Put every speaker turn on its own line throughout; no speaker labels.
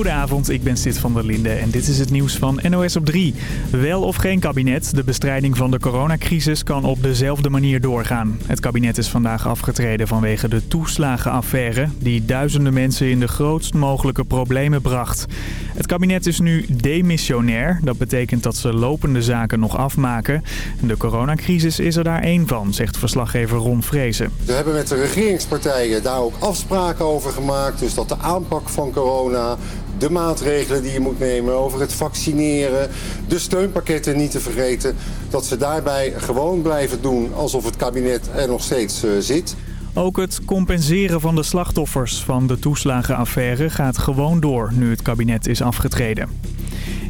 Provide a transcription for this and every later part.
Goedenavond, ik ben Sid van der Linde en dit is het nieuws van NOS op 3. Wel of geen kabinet, de bestrijding van de coronacrisis kan op dezelfde manier doorgaan. Het kabinet is vandaag afgetreden vanwege de toeslagenaffaire... die duizenden mensen in de grootst mogelijke problemen bracht. Het kabinet is nu demissionair. Dat betekent dat ze lopende zaken nog afmaken. De coronacrisis is er daar één van, zegt verslaggever Ron Vrezen.
We hebben met de regeringspartijen daar ook afspraken over gemaakt. Dus dat de aanpak van corona, de maatregelen die je moet nemen over het vaccineren, de steunpakketten niet te vergeten, dat ze daarbij gewoon blijven doen alsof het kabinet er nog steeds uh, zit.
Ook het compenseren van de slachtoffers van de toeslagenaffaire gaat gewoon door nu het kabinet is afgetreden.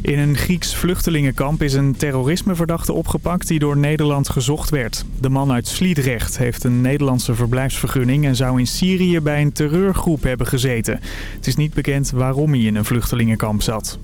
In een Grieks vluchtelingenkamp is een terrorismeverdachte opgepakt die door Nederland gezocht werd. De man uit Sliedrecht heeft een Nederlandse verblijfsvergunning en zou in Syrië bij een terreurgroep hebben gezeten. Het is niet bekend waarom hij in een vluchtelingenkamp zat.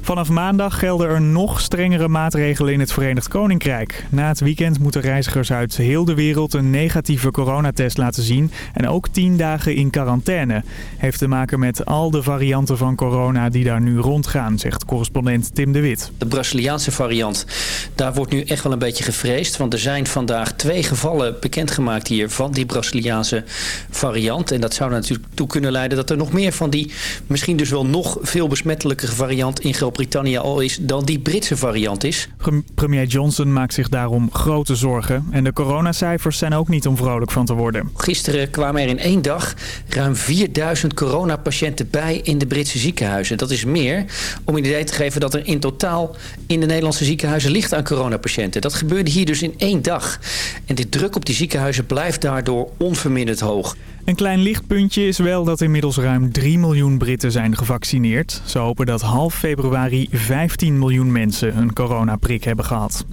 Vanaf maandag gelden er nog strengere maatregelen in het Verenigd Koninkrijk. Na het weekend moeten reizigers uit heel de wereld een negatieve coronatest laten zien en ook 10 dagen in quarantaine. Heeft te maken met al de varianten van corona die daar nu rondgaan, zegt correspondent Tim de Wit.
De Braziliaanse variant, daar wordt nu echt wel een beetje gevreesd. Want er zijn vandaag twee gevallen bekendgemaakt hier van die Braziliaanse variant. En dat zou natuurlijk toe kunnen leiden dat er nog meer van die misschien dus wel nog veel besmettelijke variant in Groot-Brittannië al is dan die Britse variant is.
Premier Johnson maakt zich daarom grote zorgen. En de coronacijfers zijn ook niet om vrolijk van te worden.
Gisteren kwamen er in één dag ruim 4000 coronapatiënten bij in de Britse ziekenhuizen. Dat is meer om een idee te geven dat er in totaal in de Nederlandse ziekenhuizen ligt aan coronapatiënten. Dat gebeurde hier dus in één dag. En de druk op die ziekenhuizen blijft daardoor onverminderd hoog.
Een klein lichtpuntje is wel dat inmiddels ruim 3 miljoen Britten zijn gevaccineerd. Ze hopen dat half februari 15 miljoen mensen een coronaprik hebben gehad.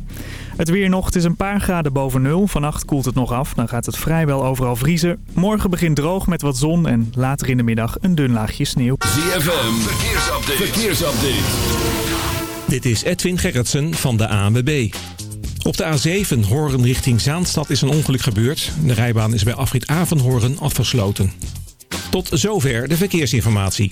Het weer nog, het is een paar graden boven nul. Vannacht koelt het nog af, dan gaat het vrijwel overal vriezen. Morgen begint droog met wat zon en later in de middag een dun laagje sneeuw.
ZFM, verkeersupdate. verkeersupdate.
Dit is Edwin Gerritsen van de ANWB. Op de A7 Horen richting Zaanstad is een ongeluk gebeurd. De rijbaan is bij afrit Avenhoorn afgesloten. Tot zover de verkeersinformatie.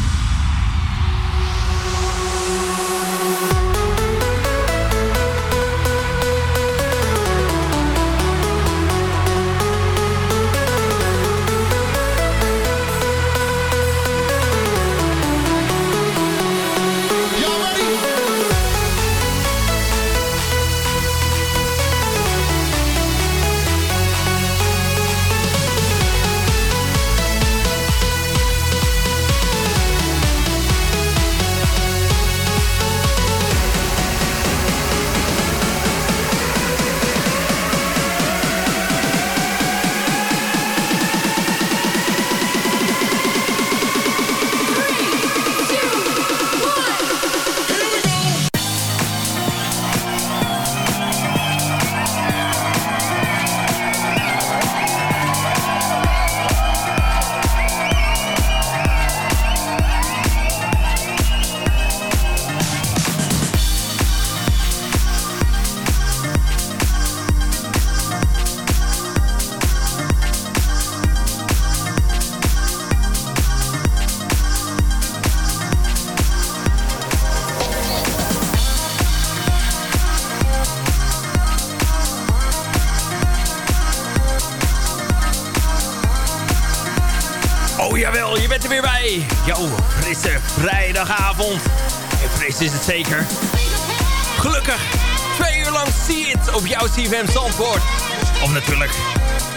Is het zeker. Gelukkig, twee uur lang zie het op jouw CFM Zandvoort. Of natuurlijk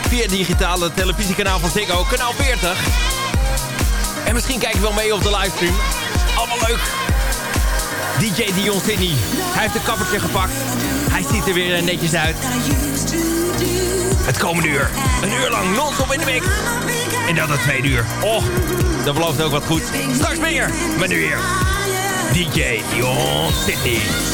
via het digitale televisiekanaal van Ziggo, kanaal 40. En misschien kijk je wel mee op de livestream. Allemaal leuk.
DJ Dion Sydney. Hij heeft een kappertje gepakt. Hij ziet er weer netjes uit. Het komende uur. Een uur lang non-stop in de mix. En dat het tweede uur. Oh, dat belooft ook wat goed. Straks meer. Maar nu weer. DJ Dion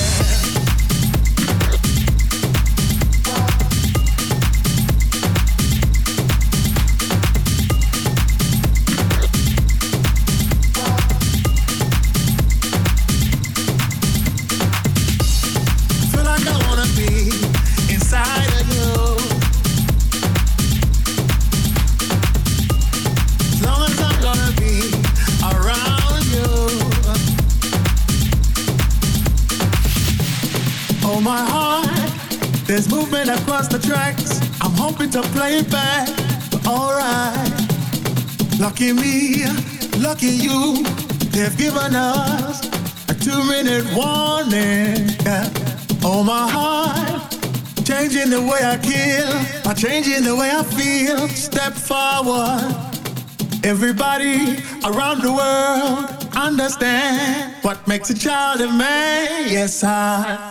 Across the tracks. I'm hoping to play it back, but alright. Lucky me, lucky you. They've given us a two-minute warning. Yeah. Oh my heart, changing the way I kill, by changing the way I feel. Step forward. Everybody around the world understand what makes a child a man. Yes, I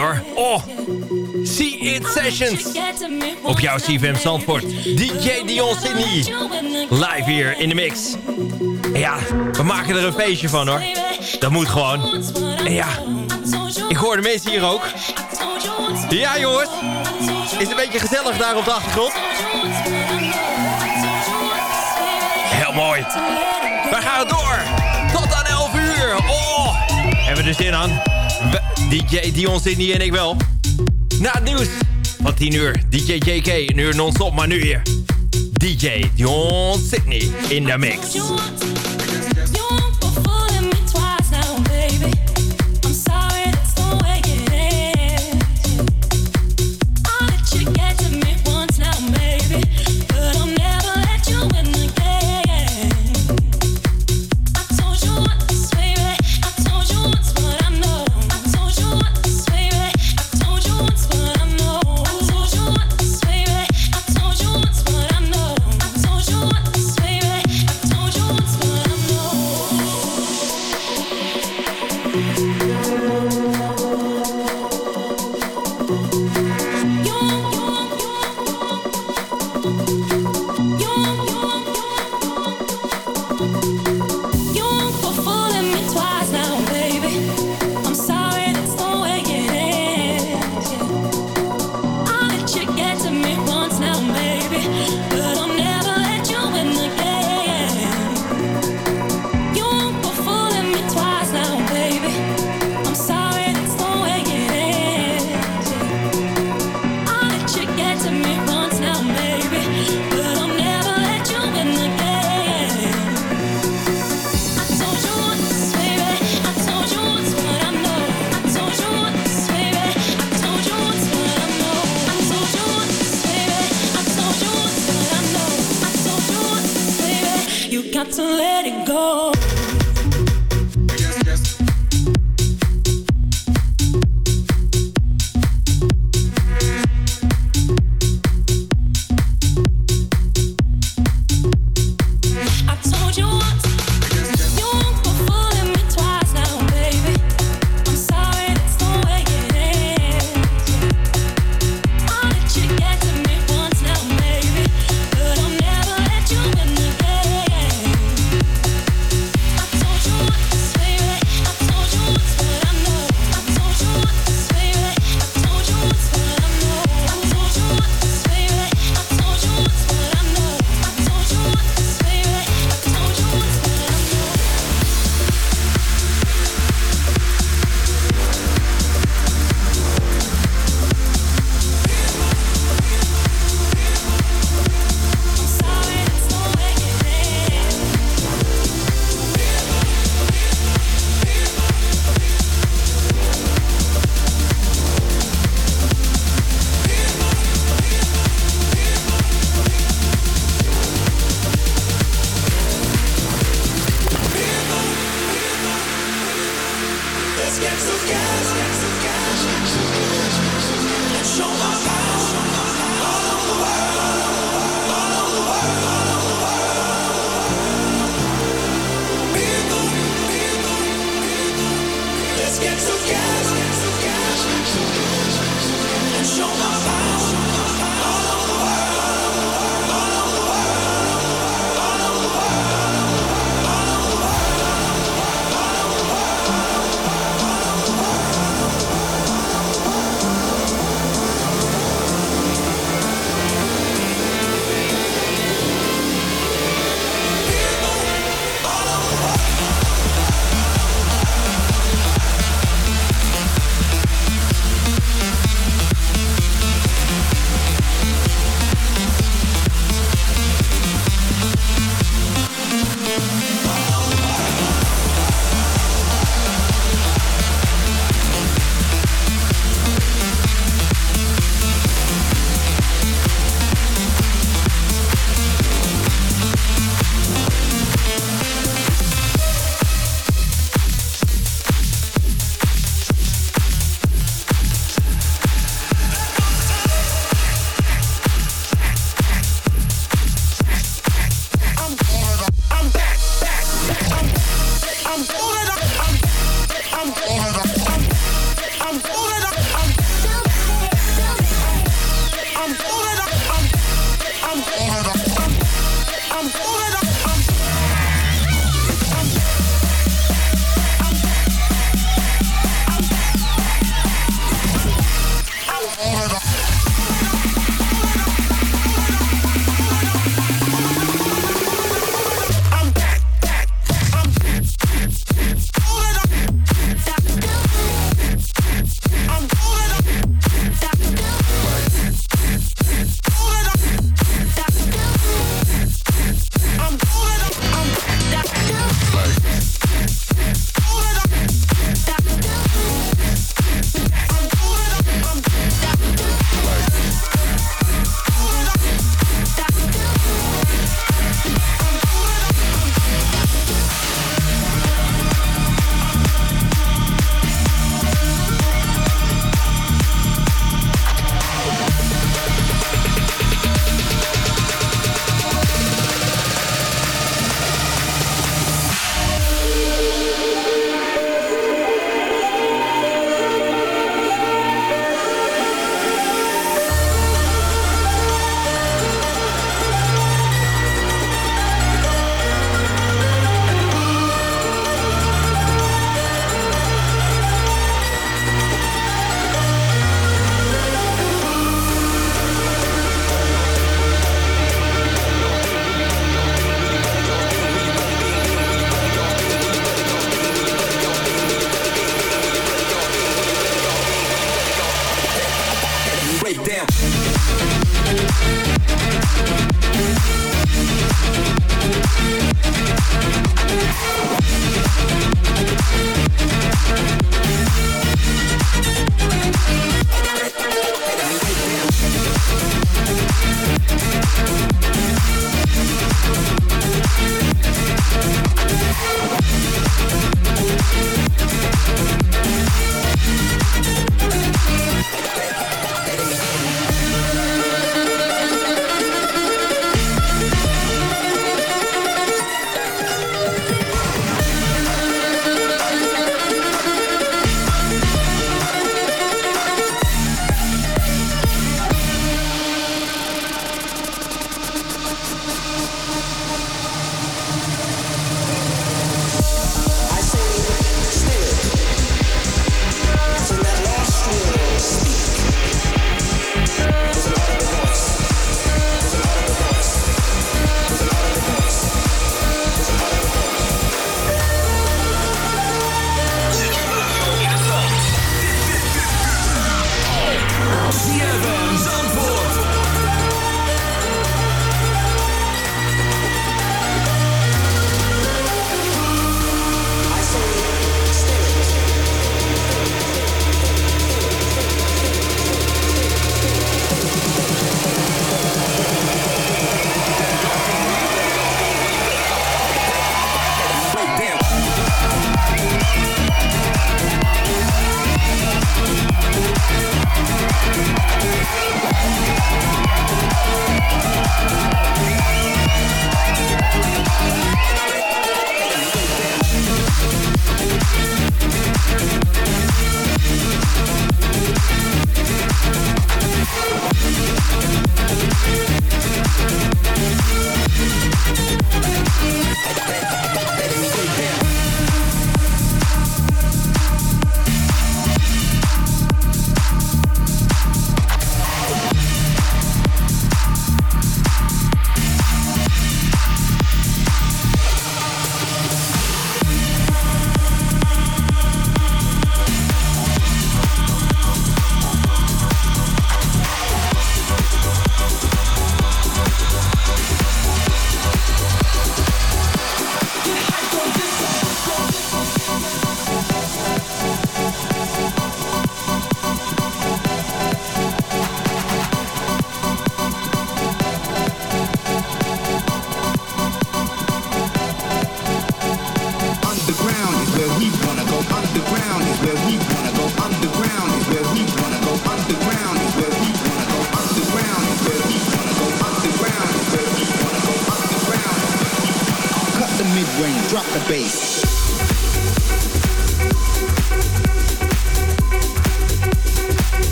Oh, See It Sessions. Op jouw CFM Zandvoort. DJ Dion Sydney. Live hier in de mix. Ja, we maken er een feestje van hoor. Dat moet gewoon. En ja, ik hoor de mensen hier ook. Ja jongens, is een beetje gezellig daar op de achtergrond? Heel mooi. We gaan door. Tot aan 11 uur. Oh, hebben we er zin aan. DJ Dion Sydney en ik wel. Na het nieuws van 10 uur. DJ JK, een uur non-stop, maar nu hier. DJ Dion Sydney in de mix.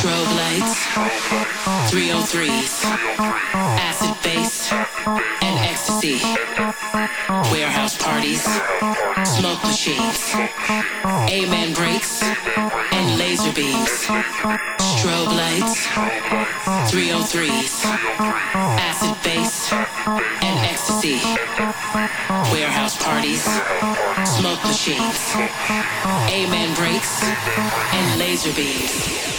Strobe lights, 303s, acid bass, and ecstasy. Warehouse parties, smoke machines, amen breaks, and laser beams. Strobe lights, 303s, acid bass, and ecstasy. Warehouse parties, smoke machines, Man breaks, and laser beams.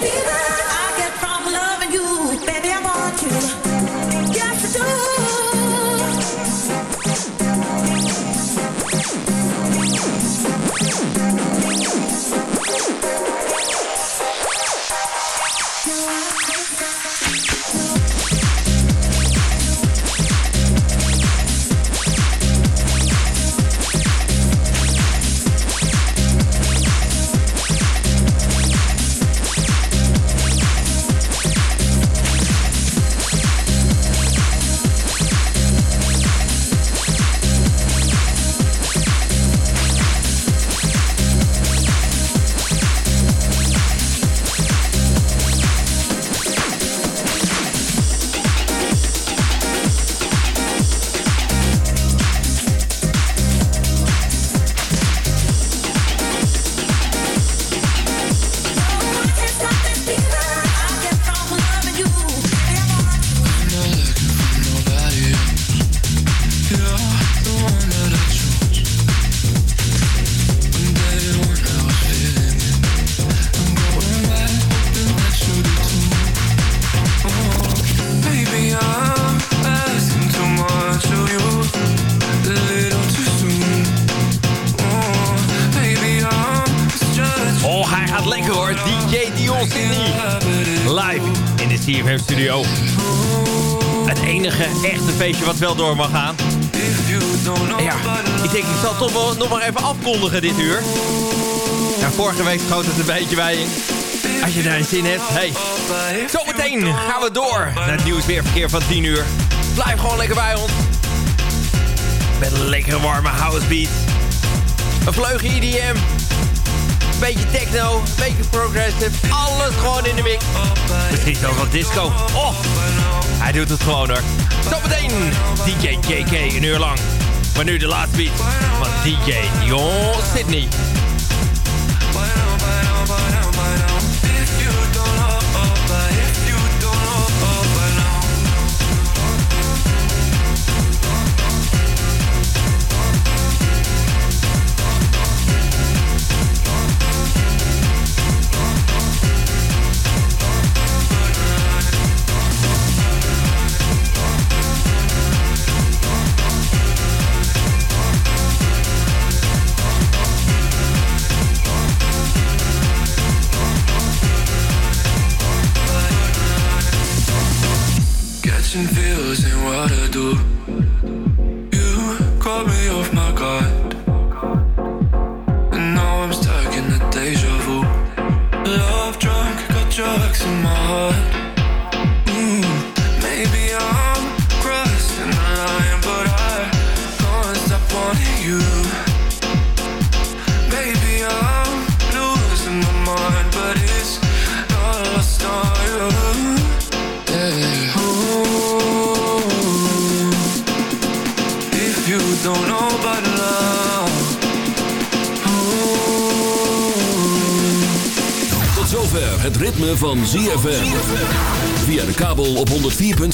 Wat wel door mag gaan. Ja, ik denk ik zal toch wel nog maar even afkondigen dit uur. Ja, vorige week schoot het een beetje bij in. Als je daar zin hebt, hey. Zometeen gaan we door naar het nieuwsweerverkeer van 10 uur. Blijf gewoon lekker bij ons. Met een lekkere warme house beat. Een vleugje EDM. Een beetje techno, een beetje progressive. Alles gewoon in de mix. Misschien zelfs wat disco. Oh, hij doet het gewoon hoor. Zometeen DJ JK een uur lang. Maar nu de laatste beat van DJ Dion Sydney.